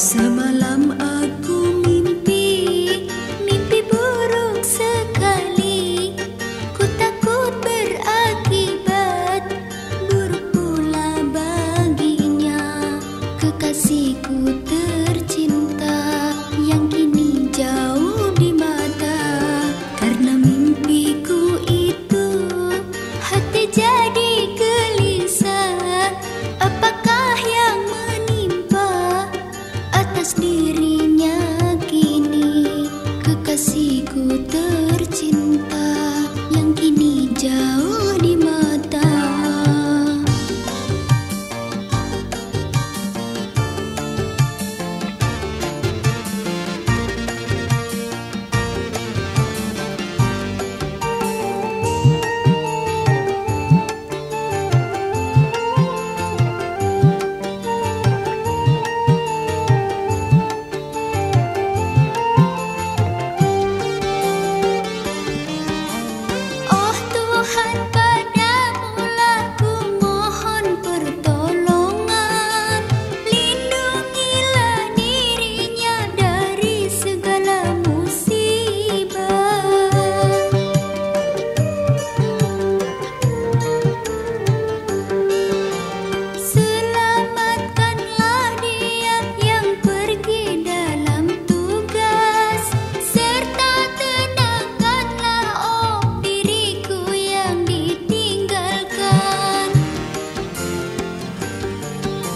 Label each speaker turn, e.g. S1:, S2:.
S1: Sama kekasihku tercinta yang kini jauh